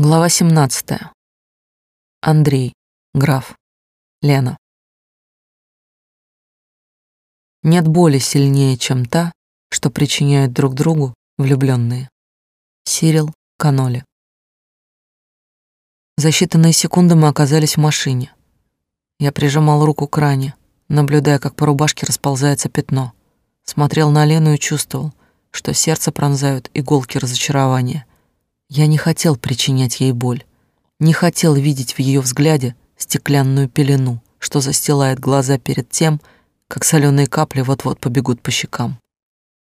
Глава 17. Андрей, граф, Лена. Нет боли сильнее, чем та, что причиняют друг другу влюбленные. Сирил Каноли. За считанные секунды мы оказались в машине. Я прижимал руку к ране, наблюдая, как по рубашке расползается пятно. Смотрел на Лену и чувствовал, что сердце пронзают иголки разочарования. Я не хотел причинять ей боль, не хотел видеть в ее взгляде стеклянную пелену, что застилает глаза перед тем, как соленые капли вот-вот побегут по щекам.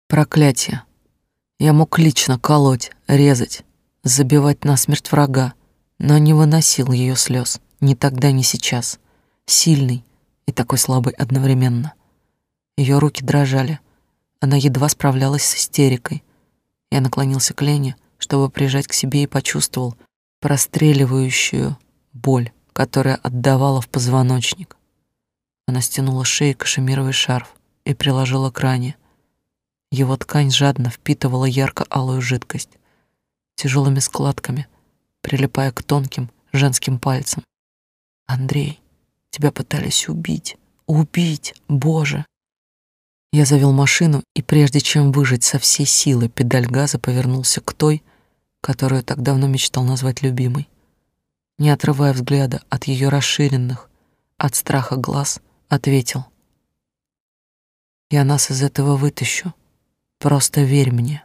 Проклятие. Я мог лично колоть, резать, забивать насмерть врага, но не выносил ее слез ни тогда, ни сейчас. Сильный и такой слабый одновременно. Ее руки дрожали. Она едва справлялась с истерикой. Я наклонился к Лене, чтобы прижать к себе и почувствовал простреливающую боль, которая отдавала в позвоночник. Она стянула шею кашемировый шарф и приложила к ране. Его ткань жадно впитывала ярко-алую жидкость, тяжелыми складками, прилипая к тонким женским пальцам. «Андрей, тебя пытались убить, убить, Боже!» Я завел машину, и прежде чем выжать со всей силы педаль газа, повернулся к той, которую так давно мечтал назвать любимой. Не отрывая взгляда от ее расширенных, от страха глаз, ответил. «Я нас из этого вытащу. Просто верь мне.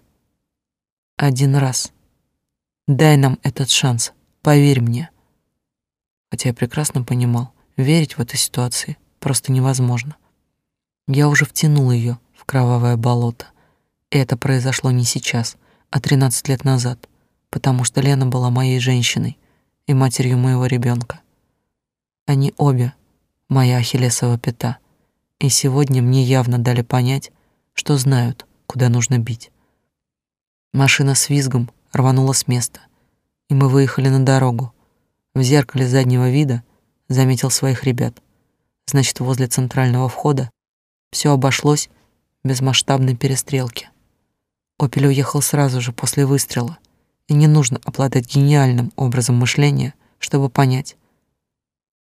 Один раз. Дай нам этот шанс, поверь мне». Хотя я прекрасно понимал, верить в этой ситуации просто невозможно. Я уже втянул ее в кровавое болото, и это произошло не сейчас, а 13 лет назад — потому что Лена была моей женщиной и матерью моего ребенка. Они обе моя ахиллесова пята, и сегодня мне явно дали понять, что знают, куда нужно бить. Машина с визгом рванула с места, и мы выехали на дорогу. В зеркале заднего вида заметил своих ребят. Значит, возле центрального входа все обошлось без масштабной перестрелки. Опель уехал сразу же после выстрела, и не нужно обладать гениальным образом мышления, чтобы понять.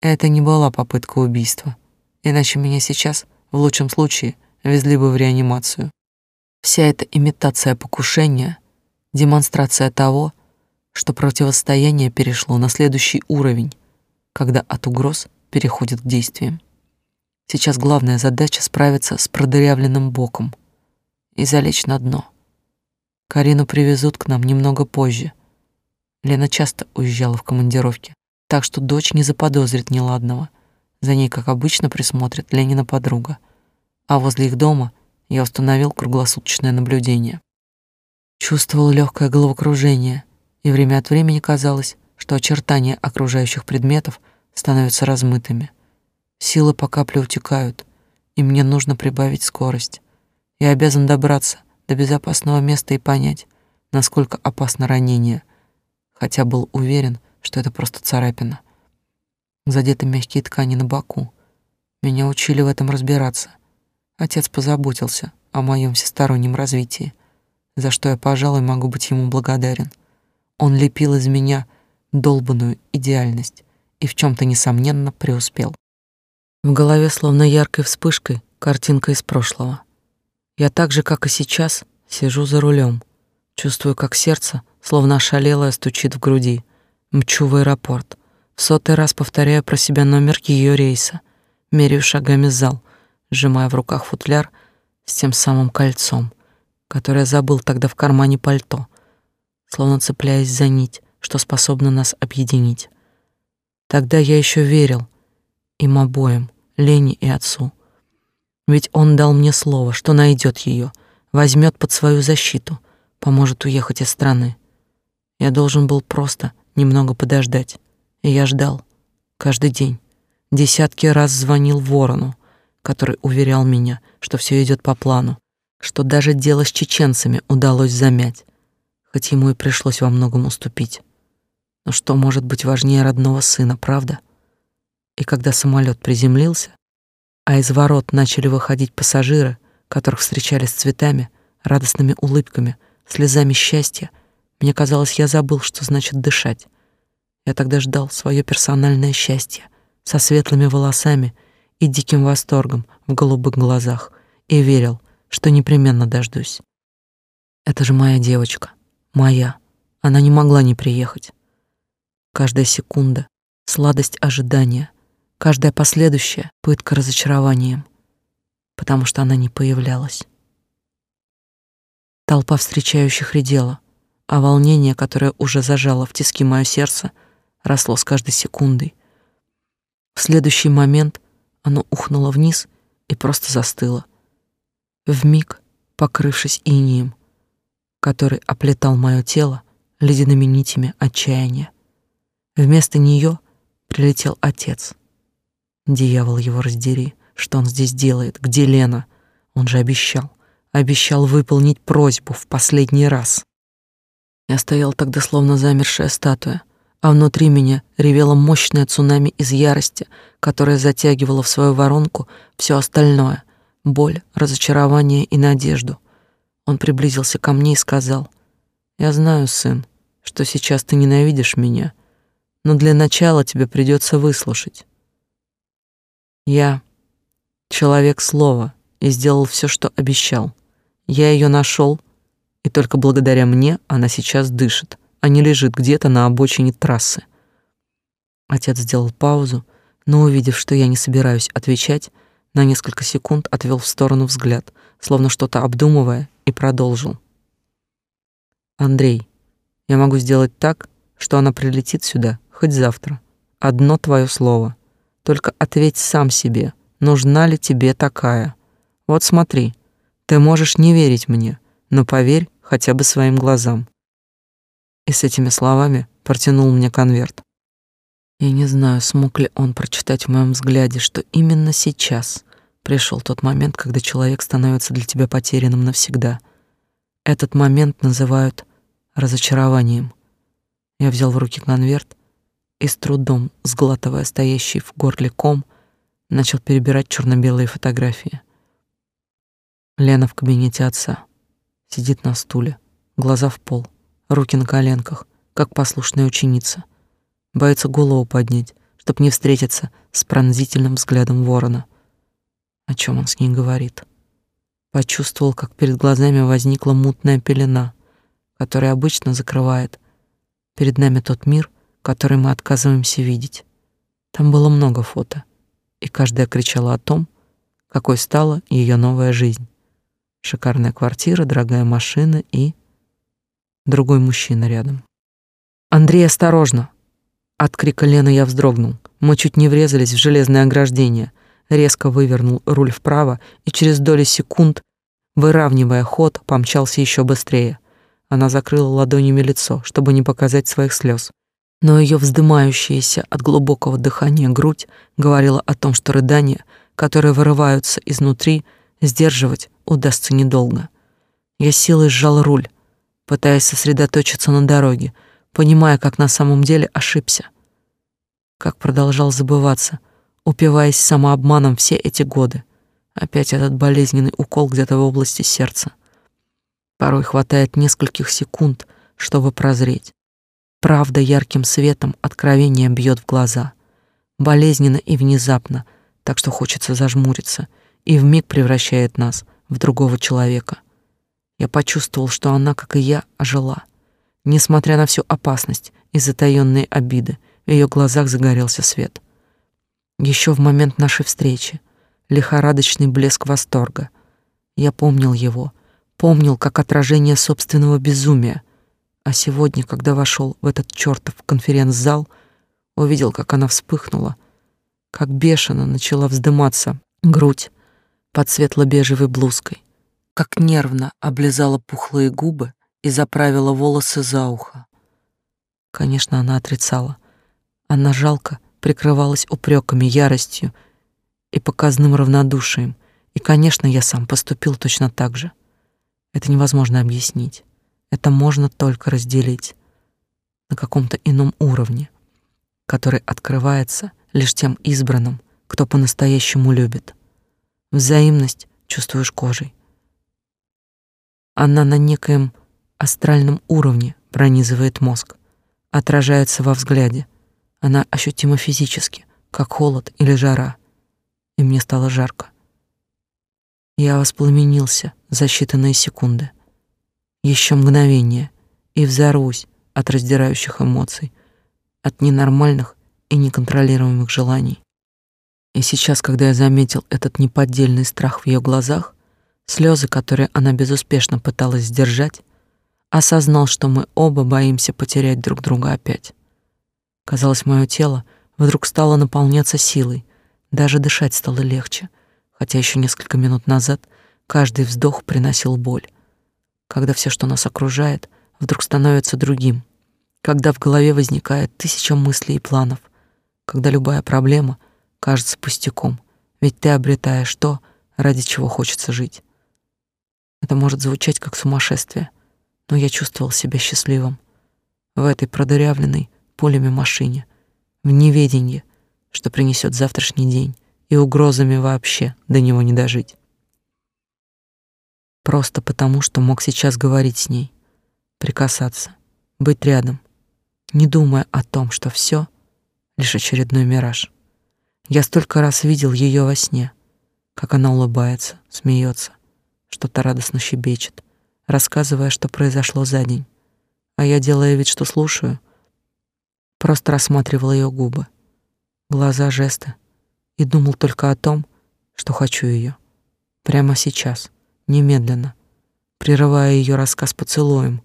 Это не была попытка убийства, иначе меня сейчас, в лучшем случае, везли бы в реанимацию. Вся эта имитация покушения — демонстрация того, что противостояние перешло на следующий уровень, когда от угроз переходит к действиям. Сейчас главная задача — справиться с продырявленным боком и залечь на дно — Карину привезут к нам немного позже. Лена часто уезжала в командировки, так что дочь не заподозрит неладного. За ней, как обычно, присмотрит Ленина подруга. А возле их дома я установил круглосуточное наблюдение. Чувствовал легкое головокружение, и время от времени казалось, что очертания окружающих предметов становятся размытыми. Силы по капле утекают, и мне нужно прибавить скорость. Я обязан добраться до безопасного места и понять, насколько опасно ранение, хотя был уверен, что это просто царапина. Задеты мягкие ткани на боку. Меня учили в этом разбираться. Отец позаботился о моем всестороннем развитии, за что я, пожалуй, могу быть ему благодарен. Он лепил из меня долбанную идеальность и в чем то несомненно преуспел. В голове словно яркой вспышкой картинка из прошлого — я так же, как и сейчас, сижу за рулем, чувствую, как сердце, словно ошалелое, стучит в груди. Мчу в аэропорт. В сотый раз повторяю про себя номер ее рейса. Меряю шагами зал, сжимая в руках футляр с тем самым кольцом, которое забыл тогда в кармане пальто, словно цепляясь за нить, что способна нас объединить. Тогда я еще верил им обоим, Лене и отцу, ведь он дал мне слово, что найдет ее, возьмет под свою защиту, поможет уехать из страны. Я должен был просто немного подождать. И я ждал. Каждый день. Десятки раз звонил Ворону, который уверял меня, что все идет по плану, что даже дело с чеченцами удалось замять, хоть ему и пришлось во многом уступить. Но что может быть важнее родного сына, правда? И когда самолет приземлился, а из ворот начали выходить пассажиры, которых встречали с цветами, радостными улыбками, слезами счастья. Мне казалось, я забыл, что значит дышать, Я тогда ждал свое персональное счастье со светлыми волосами и диким восторгом в голубых глазах и верил, что непременно дождусь. Это же моя девочка, моя. Она не могла не приехать. Каждая секунда — сладость ожидания, каждая последующая — пытка разочарованием, потому что она не появлялась. Толпа встречающих редела, а волнение, которое уже зажало в тиски мое сердце, росло с каждой секундой. В следующий момент оно ухнуло вниз и просто застыло. Вмиг покрывшись инием, который оплетал мое тело ледяными нитями отчаяния. Вместо нее прилетел отец. Дьявол его раздери, что он здесь делает, где Лена? Он же обещал, обещал выполнить просьбу в последний раз. Я стоял тогда словно замершая статуя, а внутри меня ревело мощное цунами из ярости, которое затягивало в свою воронку все остальное — боль, разочарование и надежду. Он приблизился ко мне и сказал, «Я знаю, сын, что сейчас ты ненавидишь меня, но для начала тебе придется выслушать. Я человек слова и сделал все, что обещал. Я ее нашел, и только благодаря мне она сейчас дышит а не лежит где-то на обочине трассы. Отец сделал паузу, но, увидев, что я не собираюсь отвечать, на несколько секунд отвел в сторону взгляд, словно что-то обдумывая, и продолжил. «Андрей, я могу сделать так, что она прилетит сюда хоть завтра. Одно твое слово. Только ответь сам себе, нужна ли тебе такая. Вот смотри, ты можешь не верить мне, но поверь хотя бы своим глазам и с этими словами протянул мне конверт. Я не знаю, смог ли он прочитать в моем взгляде, что именно сейчас пришел тот момент, когда человек становится для тебя потерянным навсегда. Этот момент называют разочарованием. Я взял в руки конверт и с трудом, сглатывая стоящий в горле ком, начал перебирать черно-белые фотографии. Лена в кабинете отца. Сидит на стуле, глаза в пол руки на коленках, как послушная ученица. Боится голову поднять, чтоб не встретиться с пронзительным взглядом ворона. О чем он с ней говорит? Почувствовал, как перед глазами возникла мутная пелена, которая обычно закрывает перед нами тот мир, который мы отказываемся видеть. Там было много фото, и каждая кричала о том, какой стала ее новая жизнь. Шикарная квартира, дорогая машина и другой мужчина рядом. «Андрей, осторожно!» От крика Лены я вздрогнул. Мы чуть не врезались в железное ограждение. Резко вывернул руль вправо и через доли секунд, выравнивая ход, помчался еще быстрее. Она закрыла ладонями лицо, чтобы не показать своих слез. Но ее вздымающаяся от глубокого дыхания грудь говорила о том, что рыдания, которые вырываются изнутри, сдерживать удастся недолго. Я силой сжал руль, пытаясь сосредоточиться на дороге, понимая, как на самом деле ошибся. Как продолжал забываться, упиваясь самообманом все эти годы. Опять этот болезненный укол где-то в области сердца. Порой хватает нескольких секунд, чтобы прозреть. Правда ярким светом откровение бьет в глаза. Болезненно и внезапно, так что хочется зажмуриться, и вмиг превращает нас в другого человека — я почувствовал, что она, как и я, ожила. Несмотря на всю опасность и затаённые обиды, в ее глазах загорелся свет. Еще в момент нашей встречи лихорадочный блеск восторга. Я помнил его, помнил как отражение собственного безумия. А сегодня, когда вошел в этот чертов конференц-зал, увидел, как она вспыхнула, как бешено начала вздыматься грудь под светло-бежевой блузкой как нервно облизала пухлые губы и заправила волосы за ухо. Конечно, она отрицала. Она жалко прикрывалась упреками, яростью и показным равнодушием. И, конечно, я сам поступил точно так же. Это невозможно объяснить. Это можно только разделить на каком-то ином уровне, который открывается лишь тем избранным, кто по-настоящему любит. Взаимность чувствуешь кожей. Она на некоем астральном уровне пронизывает мозг, отражается во взгляде. Она ощутима физически, как холод или жара. И мне стало жарко. Я воспламенился за считанные секунды. Еще мгновение, и взорвусь от раздирающих эмоций, от ненормальных и неконтролируемых желаний. И сейчас, когда я заметил этот неподдельный страх в ее глазах, слезы, которые она безуспешно пыталась сдержать, осознал, что мы оба боимся потерять друг друга опять. Казалось, мое тело вдруг стало наполняться силой, даже дышать стало легче, хотя еще несколько минут назад каждый вздох приносил боль. Когда все, что нас окружает, вдруг становится другим, когда в голове возникает тысяча мыслей и планов, когда любая проблема кажется пустяком, ведь ты обретаешь то, ради чего хочется жить. Это может звучать как сумасшествие, но я чувствовал себя счастливым в этой продырявленной пулями машине, в неведении, что принесет завтрашний день, и угрозами вообще до него не дожить. Просто потому, что мог сейчас говорить с ней, прикасаться, быть рядом, не думая о том, что все лишь очередной мираж. Я столько раз видел ее во сне, как она улыбается, смеется, что-то радостно щебечет, рассказывая, что произошло за день. А я, делая вид, что слушаю, просто рассматривал ее губы, глаза, жесты и думал только о том, что хочу ее. Прямо сейчас, немедленно, прерывая ее рассказ поцелуем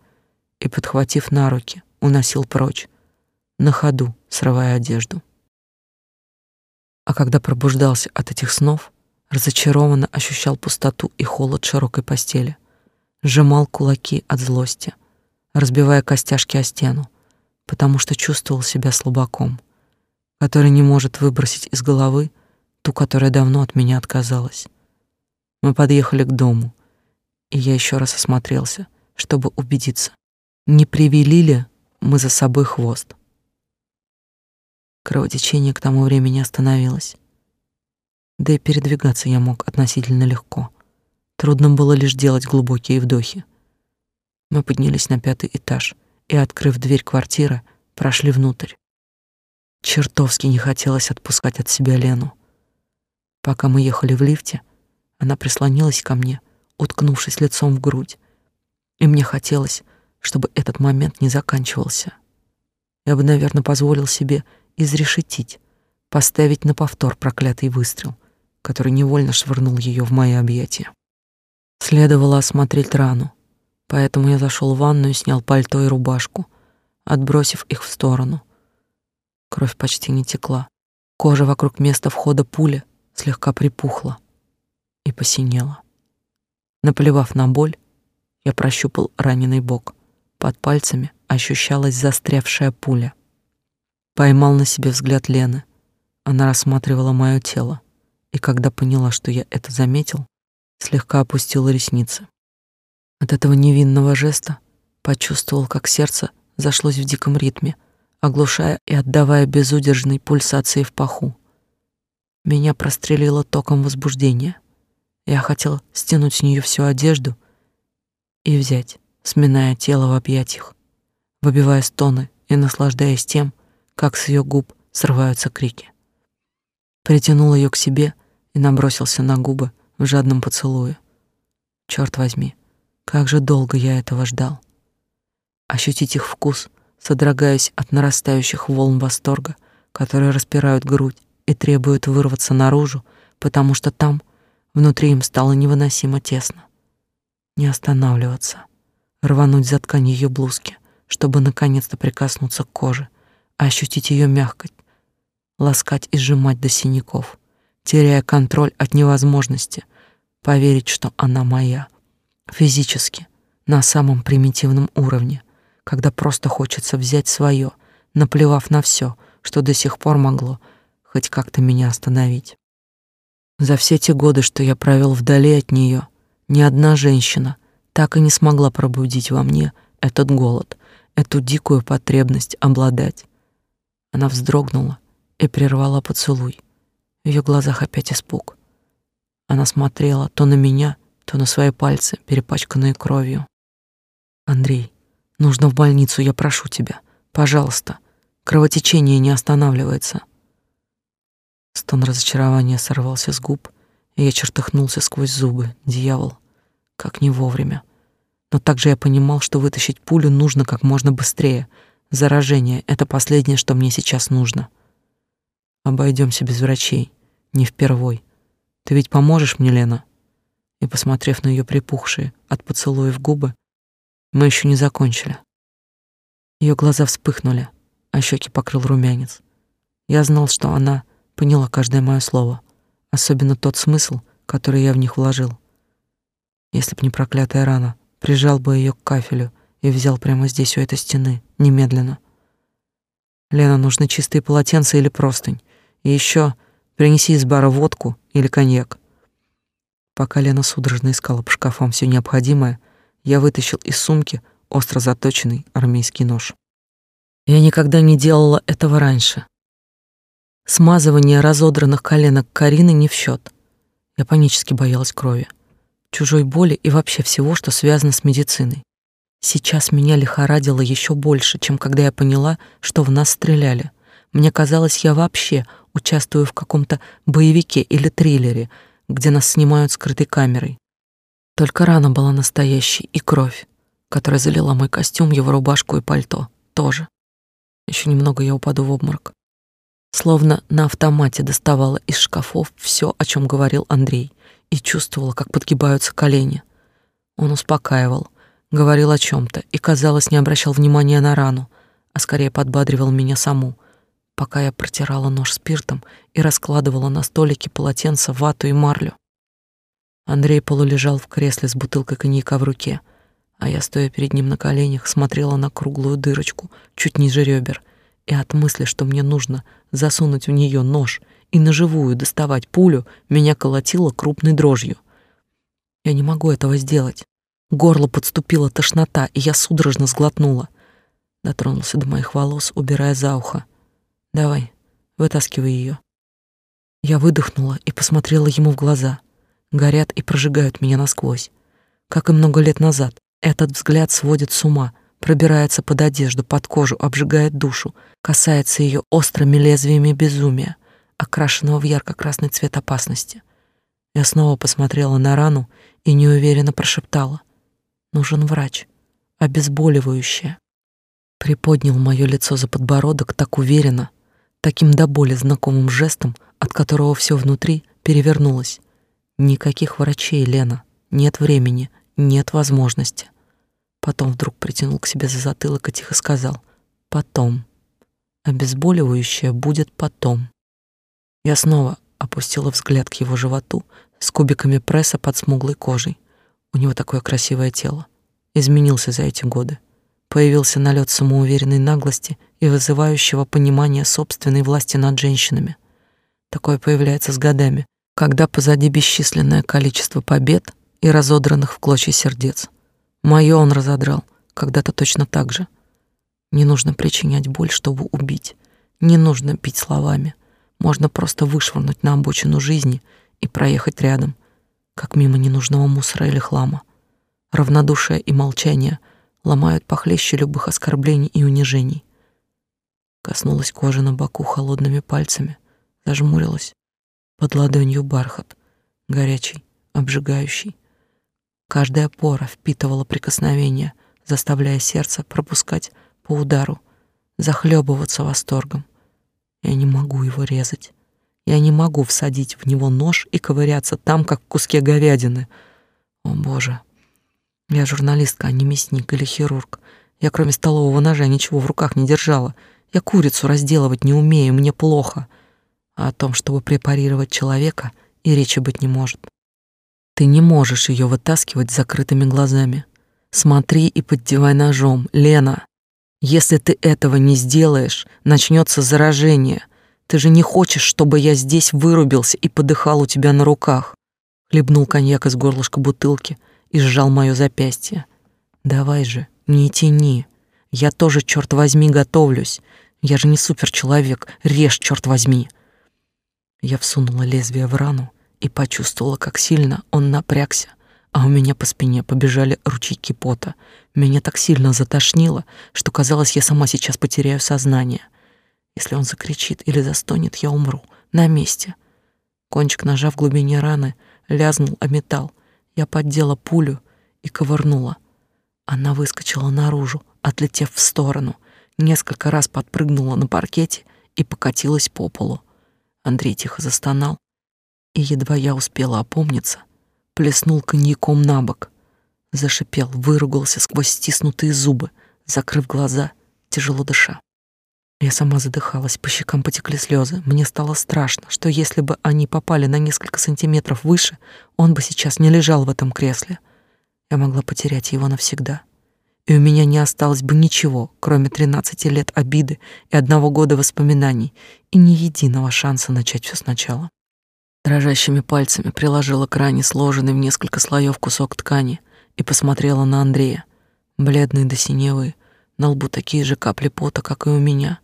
и, подхватив на руки, уносил прочь, на ходу срывая одежду. А когда пробуждался от этих снов, разочарованно ощущал пустоту и холод широкой постели, сжимал кулаки от злости, разбивая костяшки о стену, потому что чувствовал себя слабаком, который не может выбросить из головы ту, которая давно от меня отказалась. Мы подъехали к дому, и я еще раз осмотрелся, чтобы убедиться, не привели ли мы за собой хвост. Кровотечение к тому времени остановилось. Да и передвигаться я мог относительно легко. Трудно было лишь делать глубокие вдохи. Мы поднялись на пятый этаж и, открыв дверь квартиры, прошли внутрь. Чертовски не хотелось отпускать от себя Лену. Пока мы ехали в лифте, она прислонилась ко мне, уткнувшись лицом в грудь, и мне хотелось, чтобы этот момент не заканчивался. Я бы, наверное, позволил себе изрешетить, поставить на повтор проклятый выстрел, который невольно швырнул ее в мои объятия. Следовало осмотреть рану, поэтому я зашел в ванную, снял пальто и рубашку, отбросив их в сторону. Кровь почти не текла. Кожа вокруг места входа пули слегка припухла и посинела. Наплевав на боль, я прощупал раненый бок. Под пальцами ощущалась застрявшая пуля. Поймал на себе взгляд Лены. Она рассматривала мое тело, и когда поняла, что я это заметил, слегка опустила ресницы. От этого невинного жеста почувствовал, как сердце зашлось в диком ритме, оглушая и отдавая безудержной пульсации в паху. Меня прострелило током возбуждения. Я хотел стянуть с нее всю одежду и взять, сминая тело в объятиях, выбивая стоны и наслаждаясь тем, как с ее губ срываются крики. Притянул ее к себе и набросился на губы в жадном поцелуе. Черт возьми, как же долго я этого ждал. Ощутить их вкус, содрогаясь от нарастающих волн восторга, которые распирают грудь и требуют вырваться наружу, потому что там, внутри им стало невыносимо тесно. Не останавливаться. Рвануть за ткань ее блузки, чтобы наконец-то прикоснуться к коже, ощутить ее мягкость, ласкать и сжимать до синяков, теряя контроль от невозможности. Поверить, что она моя, физически, на самом примитивном уровне, когда просто хочется взять свое, наплевав на все, что до сих пор могло хоть как-то меня остановить. За все те годы, что я провел вдали от нее, ни одна женщина так и не смогла пробудить во мне этот голод, эту дикую потребность обладать. Она вздрогнула и прервала поцелуй. В ее глазах опять испуг. Она смотрела то на меня, то на свои пальцы, перепачканные кровью. «Андрей, нужно в больницу, я прошу тебя. Пожалуйста, кровотечение не останавливается. Стон разочарования сорвался с губ, и я чертыхнулся сквозь зубы. Дьявол, как не вовремя. Но также я понимал, что вытащить пулю нужно как можно быстрее. Заражение — это последнее, что мне сейчас нужно. Обойдемся без врачей, не впервой. Ты ведь поможешь мне, Лена?» И, посмотрев на ее припухшие от поцелуев губы, мы еще не закончили. Ее глаза вспыхнули, а щеки покрыл румянец. Я знал, что она поняла каждое мое слово, особенно тот смысл, который я в них вложил. Если б не проклятая рана, прижал бы ее к кафелю и взял прямо здесь у этой стены, немедленно. Лена, нужны чистые полотенца или простынь. И еще принеси из бара водку или коньяк. Пока Лена судорожно искала по шкафам все необходимое, я вытащил из сумки остро заточенный армейский нож. Я никогда не делала этого раньше. Смазывание разодранных коленок Карины не в счет. Я панически боялась крови, чужой боли и вообще всего, что связано с медициной. Сейчас меня лихорадило еще больше, чем когда я поняла, что в нас стреляли. Мне казалось, я вообще участвую в каком-то боевике или триллере, где нас снимают скрытой камерой. Только рана была настоящей, и кровь которая залила мой костюм, его рубашку и пальто, тоже. Еще немного я упаду в обморок. Словно на автомате доставала из шкафов все, о чем говорил Андрей, и чувствовала, как подгибаются колени. Он успокаивал, говорил о чем то и, казалось, не обращал внимания на рану, а скорее подбадривал меня саму, пока я протирала нож спиртом и раскладывала на столике полотенца, вату и марлю. Андрей полулежал в кресле с бутылкой коньяка в руке — а я, стоя перед ним на коленях, смотрела на круглую дырочку чуть ниже ребер, и от мысли, что мне нужно засунуть в нее нож и на живую доставать пулю, меня колотило крупной дрожью. Я не могу этого сделать. Горло подступила тошнота, и я судорожно сглотнула. Дотронулся до моих волос, убирая за ухо. «Давай, вытаскивай ее. Я выдохнула и посмотрела ему в глаза. Горят и прожигают меня насквозь, как и много лет назад. Этот взгляд сводит с ума, пробирается под одежду, под кожу, обжигает душу, касается ее острыми лезвиями безумия, окрашенного в ярко-красный цвет опасности. Я снова посмотрела на рану и неуверенно прошептала. «Нужен врач. Обезболивающее». Приподнял мое лицо за подбородок так уверенно, таким до боли знакомым жестом, от которого все внутри перевернулось. Никаких врачей, Лена. Нет времени, нет возможности. Потом вдруг притянул к себе за затылок и тихо сказал «Потом. Обезболивающее будет потом». Я снова опустила взгляд к его животу с кубиками пресса под смуглой кожей. У него такое красивое тело. Изменился за эти годы. Появился налет самоуверенной наглости и вызывающего понимания собственной власти над женщинами. Такое появляется с годами, когда позади бесчисленное количество побед — и разодранных в клочья сердец. Моё он разодрал, когда-то точно так же. Не нужно причинять боль, чтобы убить. Не нужно бить словами. Можно просто вышвырнуть на обочину жизни и проехать рядом, как мимо ненужного мусора или хлама. Равнодушие и молчание ломают похлеще любых оскорблений и унижений. Коснулась кожи на боку холодными пальцами, зажмурилась. Под ладонью бархат, горячий, обжигающий. Каждая пора впитывала прикосновение, заставляя сердце пропускать по удару, захлебываться восторгом. Я не могу его резать. Я не могу всадить в него нож и ковыряться там, как в куске говядины. О, Боже. Я журналистка, а не мясник или хирург. Я кроме столового ножа ничего в руках не держала. Я курицу разделывать не умею, мне плохо. А о том, чтобы препарировать человека, и речи быть не может. Ты не можешь ее вытаскивать с закрытыми глазами. Смотри и поддевай ножом, Лена. Если ты этого не сделаешь, начнется заражение. Ты же не хочешь, чтобы я здесь вырубился и подыхал у тебя на руках. Хлебнул коньяк из горлышка бутылки и сжал мое запястье. Давай же, не тяни. Я тоже, черт возьми, готовлюсь. Я же не суперчеловек. Режь, черт возьми. Я всунула лезвие в рану и почувствовала, как сильно он напрягся, а у меня по спине побежали ручейки пота. Меня так сильно затошнило, что казалось, я сама сейчас потеряю сознание. Если он закричит или застонет, я умру на месте. Кончик ножа в глубине раны лязнул о металл. Я поддела пулю и ковырнула. Она выскочила наружу, отлетев в сторону, несколько раз подпрыгнула на паркете и покатилась по полу. Андрей тихо застонал, и едва я успела опомниться, плеснул коньяком на бок, зашипел, выругался сквозь стиснутые зубы, закрыв глаза, тяжело дыша. Я сама задыхалась, по щекам потекли слезы. Мне стало страшно, что если бы они попали на несколько сантиметров выше, он бы сейчас не лежал в этом кресле. Я могла потерять его навсегда. И у меня не осталось бы ничего, кроме тринадцати лет обиды и одного года воспоминаний, и ни единого шанса начать все сначала. Дрожащими пальцами приложила к ране сложенный в несколько слоев кусок ткани и посмотрела на Андрея. Бледный до синевы, на лбу такие же капли пота, как и у меня.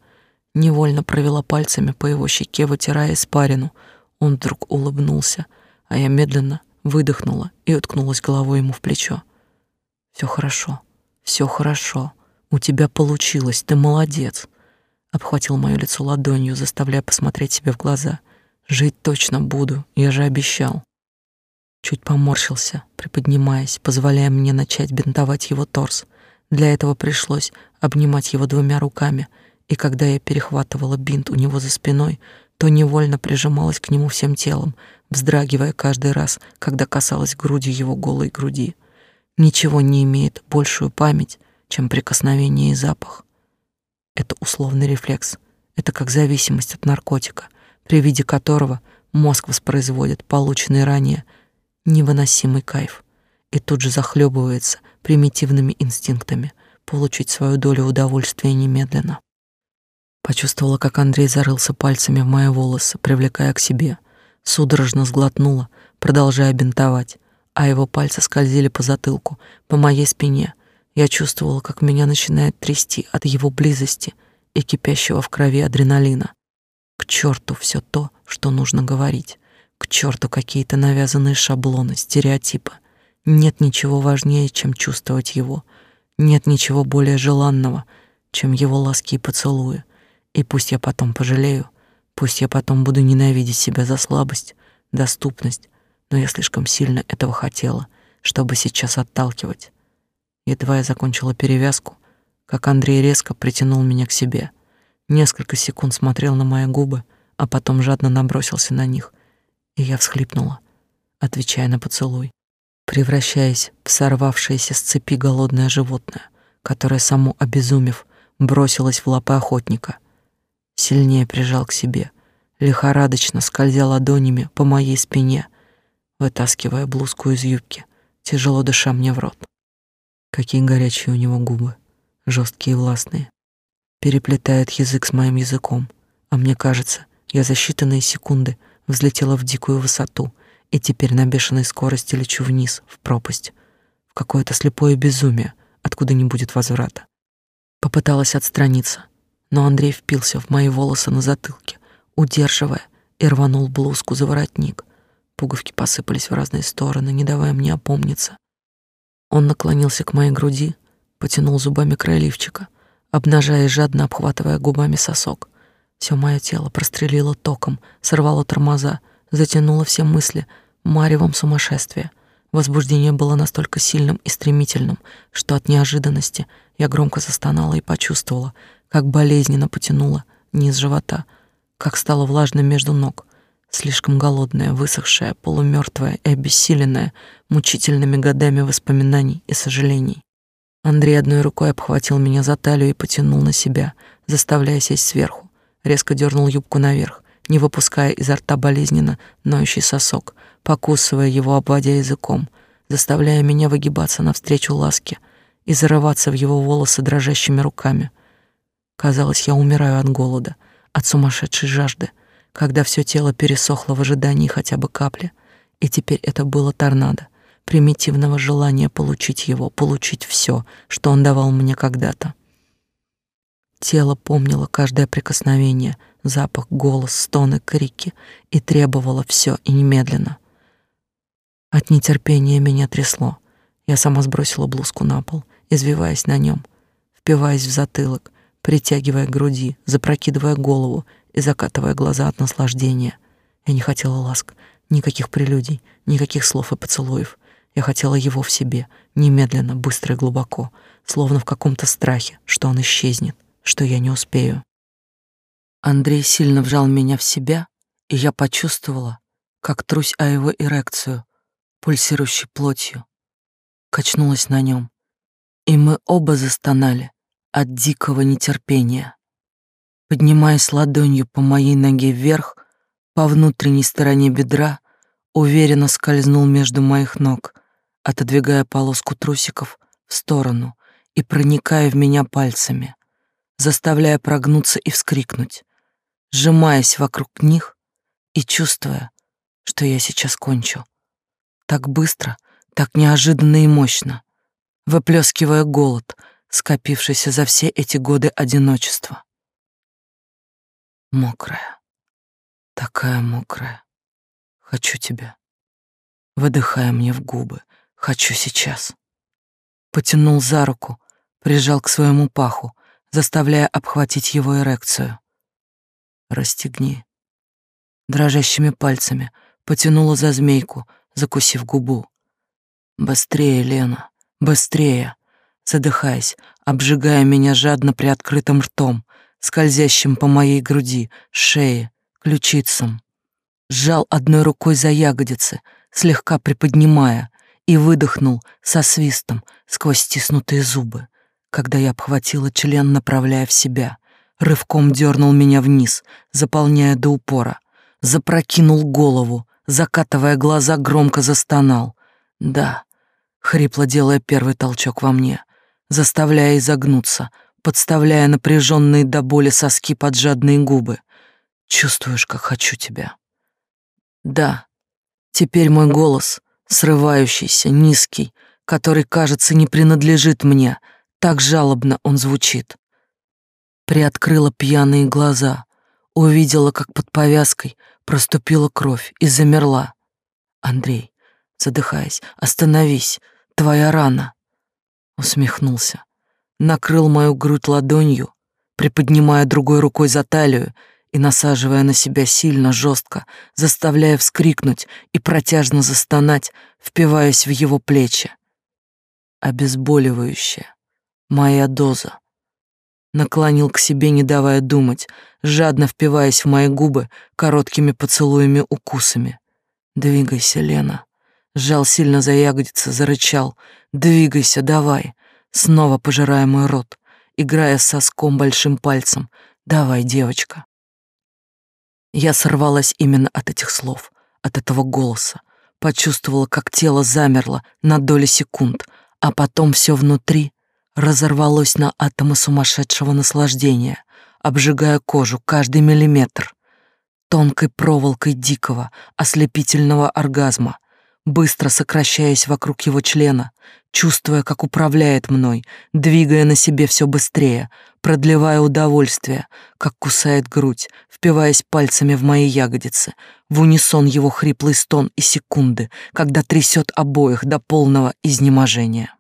Невольно провела пальцами по его щеке, вытирая испарину. Он вдруг улыбнулся, а я медленно выдохнула и уткнулась головой ему в плечо. Все хорошо, все хорошо. У тебя получилось, ты молодец. Обхватил моё лицо ладонью, заставляя посмотреть себе в глаза — Жить точно буду, я же обещал. Чуть поморщился, приподнимаясь, позволяя мне начать бинтовать его торс. Для этого пришлось обнимать его двумя руками, и когда я перехватывала бинт у него за спиной, то невольно прижималась к нему всем телом, вздрагивая каждый раз, когда касалась грудью его голой груди. Ничего не имеет большую память, чем прикосновение и запах. Это условный рефлекс. Это как зависимость от наркотика — при виде которого мозг воспроизводит полученный ранее невыносимый кайф и тут же захлебывается примитивными инстинктами получить свою долю удовольствия немедленно. Почувствовала, как Андрей зарылся пальцами в мои волосы, привлекая к себе, судорожно сглотнула, продолжая бинтовать, а его пальцы скользили по затылку, по моей спине. Я чувствовала, как меня начинает трясти от его близости и кипящего в крови адреналина. К черту все то, что нужно говорить. К черту какие-то навязанные шаблоны, стереотипы. Нет ничего важнее, чем чувствовать его. Нет ничего более желанного, чем его ласки и поцелуи. И пусть я потом пожалею, пусть я потом буду ненавидеть себя за слабость, доступность, но я слишком сильно этого хотела, чтобы сейчас отталкивать. Едва я закончила перевязку, как Андрей резко притянул меня к себе — Несколько секунд смотрел на мои губы, а потом жадно набросился на них, и я всхлипнула, отвечая на поцелуй, превращаясь в сорвавшееся с цепи голодное животное, которое, само обезумев, бросилось в лапы охотника. Сильнее прижал к себе, лихорадочно скользя ладонями по моей спине, вытаскивая блузку из юбки, тяжело дыша мне в рот. Какие горячие у него губы, жесткие и властные переплетает язык с моим языком, а мне кажется, я за считанные секунды взлетела в дикую высоту и теперь на бешеной скорости лечу вниз, в пропасть, в какое-то слепое безумие, откуда не будет возврата. Попыталась отстраниться, но Андрей впился в мои волосы на затылке, удерживая, и рванул блузку за воротник. Пуговки посыпались в разные стороны, не давая мне опомниться. Он наклонился к моей груди, потянул зубами край лифчика — обнажая и жадно обхватывая губами сосок. Все мое тело прострелило током, сорвало тормоза, затянуло все мысли маревом сумасшествия. Возбуждение было настолько сильным и стремительным, что от неожиданности я громко застонала и почувствовала, как болезненно потянуло низ живота, как стало влажным между ног, слишком голодная, высохшая, полумертвая и обессиленная мучительными годами воспоминаний и сожалений. Андрей одной рукой обхватил меня за талию и потянул на себя, заставляя сесть сверху. Резко дернул юбку наверх, не выпуская изо рта болезненно ноющий сосок, покусывая его, обводя языком, заставляя меня выгибаться навстречу ласке и зарываться в его волосы дрожащими руками. Казалось, я умираю от голода, от сумасшедшей жажды, когда все тело пересохло в ожидании хотя бы капли, и теперь это было торнадо, примитивного желания получить его, получить все, что он давал мне когда-то. Тело помнило каждое прикосновение, запах, голос, стоны, крики и требовало все и немедленно. От нетерпения меня трясло. Я сама сбросила блузку на пол, извиваясь на нем, впиваясь в затылок, притягивая к груди, запрокидывая голову и закатывая глаза от наслаждения. Я не хотела ласк, никаких прелюдий, никаких слов и поцелуев. Я хотела его в себе, немедленно, быстро и глубоко, словно в каком-то страхе, что он исчезнет, что я не успею. Андрей сильно вжал меня в себя, и я почувствовала, как трусь о его эрекцию, пульсирующей плотью. Качнулась на нем, и мы оба застонали от дикого нетерпения. Поднимаясь ладонью по моей ноге вверх, по внутренней стороне бедра, уверенно скользнул между моих ног, отодвигая полоску трусиков в сторону и проникая в меня пальцами, заставляя прогнуться и вскрикнуть, сжимаясь вокруг них и чувствуя, что я сейчас кончу. Так быстро, так неожиданно и мощно, выплескивая голод, скопившийся за все эти годы одиночества. Мокрая, такая мокрая. Хочу тебя. Выдыхая мне в губы. Хочу сейчас. Потянул за руку, прижал к своему паху, заставляя обхватить его эрекцию. Расстегни. Дрожащими пальцами потянула за змейку, закусив губу. Быстрее, Лена, быстрее, задыхаясь, обжигая меня жадно приоткрытым ртом, скользящим по моей груди, шее, ключицам. Сжал одной рукой за ягодицы, слегка приподнимая, и выдохнул со свистом сквозь стиснутые зубы, когда я обхватила член, направляя в себя рывком дернул меня вниз, заполняя до упора, запрокинул голову, закатывая глаза, громко застонал. Да, хрипло делая первый толчок во мне, заставляя изогнуться, подставляя напряженные до боли соски под жадные губы. Чувствуешь, как хочу тебя. Да, теперь мой голос, срывающийся, низкий, который, кажется, не принадлежит мне, так жалобно он звучит приоткрыла пьяные глаза, увидела, как под повязкой проступила кровь и замерла. Андрей, задыхаясь, остановись, твоя рана. Усмехнулся, накрыл мою грудь ладонью, приподнимая другой рукой за талию и насаживая на себя сильно, жестко, заставляя вскрикнуть и протяжно застонать, впиваясь в его плечи. Обезболивающее. Моя доза наклонил к себе, не давая думать, жадно впиваясь в мои губы короткими поцелуями-укусами. «Двигайся, Лена!» Сжал сильно за ягодицы, зарычал. «Двигайся, давай!» Снова пожирая мой рот, играя с соском большим пальцем. «Давай, девочка!» Я сорвалась именно от этих слов, от этого голоса. Почувствовала, как тело замерло на доли секунд, а потом все внутри разорвалось на атомы сумасшедшего наслаждения, обжигая кожу каждый миллиметр, тонкой проволокой дикого, ослепительного оргазма, быстро сокращаясь вокруг его члена, чувствуя, как управляет мной, двигая на себе все быстрее, продлевая удовольствие, как кусает грудь, впиваясь пальцами в мои ягодицы, в унисон его хриплый стон и секунды, когда трясет обоих до полного изнеможения.